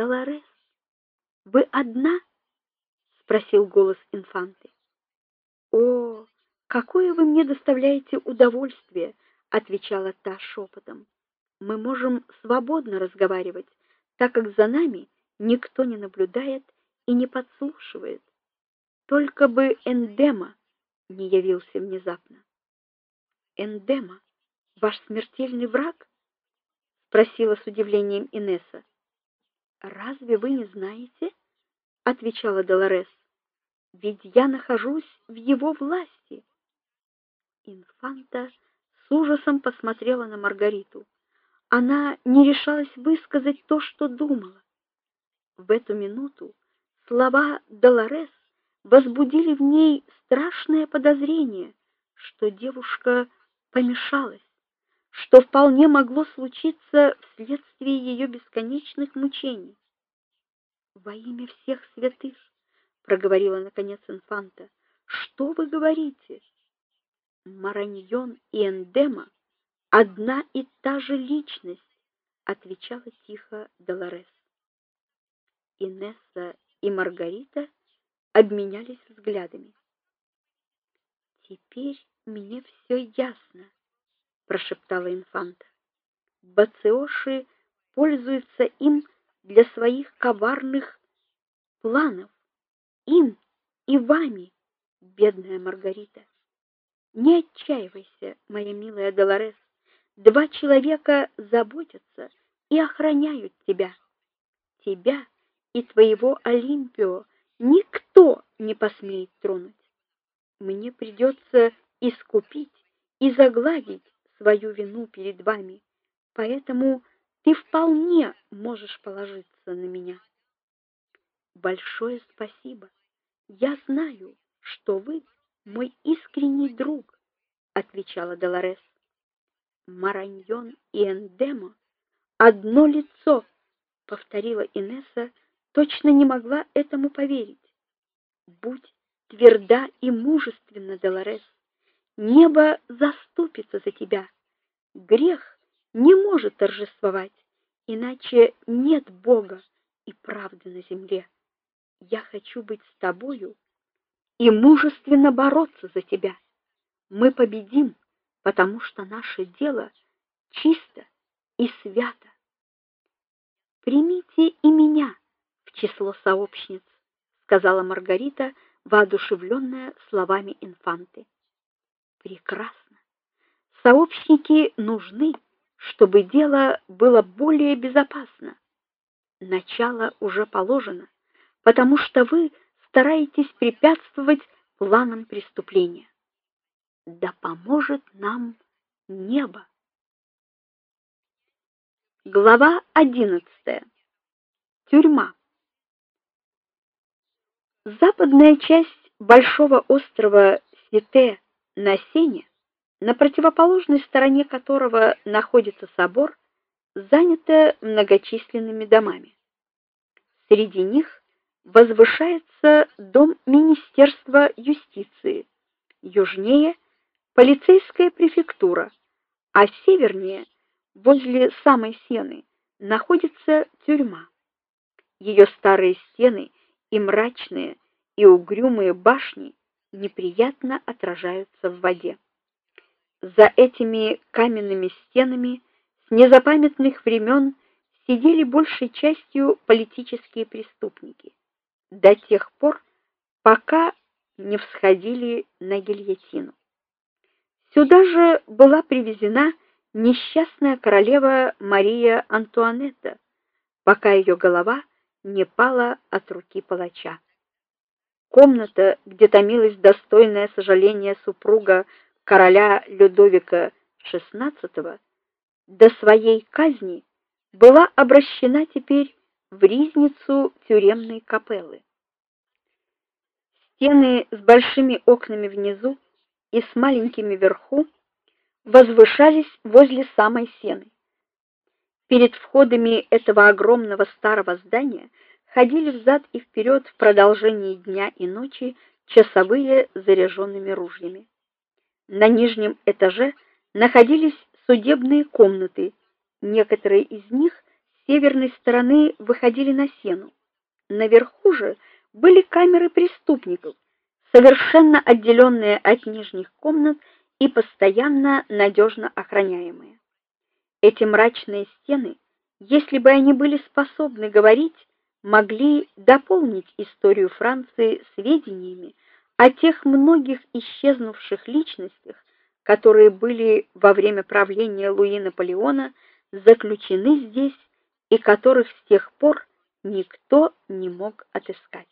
Долорес, вы одна? спросил голос инфанты. О, какое вы мне доставляете удовольствие, отвечала та шепотом. Мы можем свободно разговаривать, так как за нами никто не наблюдает и не подслушивает. Только бы Эндема не явился внезапно. Эндема, ваш смертельный враг? спросила с удивлением Инесса. Разве вы не знаете? отвечала Долорес. Ведь я нахожусь в его власти. Инфанта с ужасом посмотрела на Маргариту. Она не решалась высказать то, что думала. В эту минуту слова Долорес возбудили в ней страшное подозрение, что девушка помешалась, что вполне могло случиться вследствие ее бесконечных мучений. Во имя всех святых, проговорила наконец инфанта. Что вы говорите? Мараньон и Эндема одна и та же личность, отвечала тихо Долорес. Инесса и Маргарита обменялись взглядами. Теперь мне все ясно, прошептала инфанта. Бациоши пользуются им для своих коварных планов, им и вами, бедная Маргарита. Не отчаивайся, моя милая Долорес. Два человека заботятся и охраняют тебя. Тебя и твоего Олимпио никто не посмеет тронуть. Мне придется искупить и загладить свою вину перед вами. Поэтому ты вполне можешь положиться на меня. Большое спасибо. Я знаю, что вы мой искренний друг, отвечала Долорес. Мараньон и Эндемо одно лицо, повторила Инесса, точно не могла этому поверить. Будь тверда и мужественна, Долорес. Небо заступится за тебя. Грех не может торжествовать, иначе нет Бога и правды на земле. Я хочу быть с тобою и мужественно бороться за тебя. Мы победим, потому что наше дело чисто и свято. Примите и меня в число сообщниц, сказала Маргарита, воодушевленная словами инфанты. Прекрасно. Сообщники нужны, чтобы дело было более безопасно. Начало уже положено, потому что вы стараетесь препятствовать планам преступления. Да поможет нам небо. Глава 11. Тюрьма. Западная часть большого острова Сите на Сене, на противоположной стороне которого находится собор, занята многочисленными домами. Среди них возвышается дом Министерства юстиции, южнее полицейская префектура, а севернее, возле самой Сены, находится тюрьма. Ее старые стены и мрачные и угрюмые башни неприятно отражаются в воде. За этими каменными стенами с незапамятных времен сидели большей частью политические преступники до тех пор, пока не всходили на гильотину. Сюда же была привезена несчастная королева Мария Антуанетта, пока ее голова не пала от руки палача. Комната, где томилась достойное сожаление супруга короля Людовика XVI, до своей казни была обращена теперь в ризницу тюремной капеллы. Стены с большими окнами внизу и с маленькими вверху возвышались возле самой сены. Перед входами этого огромного старого здания ходили взад и вперед в продолжении дня и ночи часовые заряженными ружьями. На нижнем этаже находились судебные комнаты, некоторые из них северной стороны выходили на сену. Наверху же были камеры преступников, совершенно отделенные от нижних комнат и постоянно надежно охраняемые. Эти мрачные стены, если бы они были способны говорить, могли дополнить историю Франции сведениями о тех многих исчезнувших личностях, которые были во время правления Луи Наполеона заключены здесь и которых с тех пор никто не мог отыскать.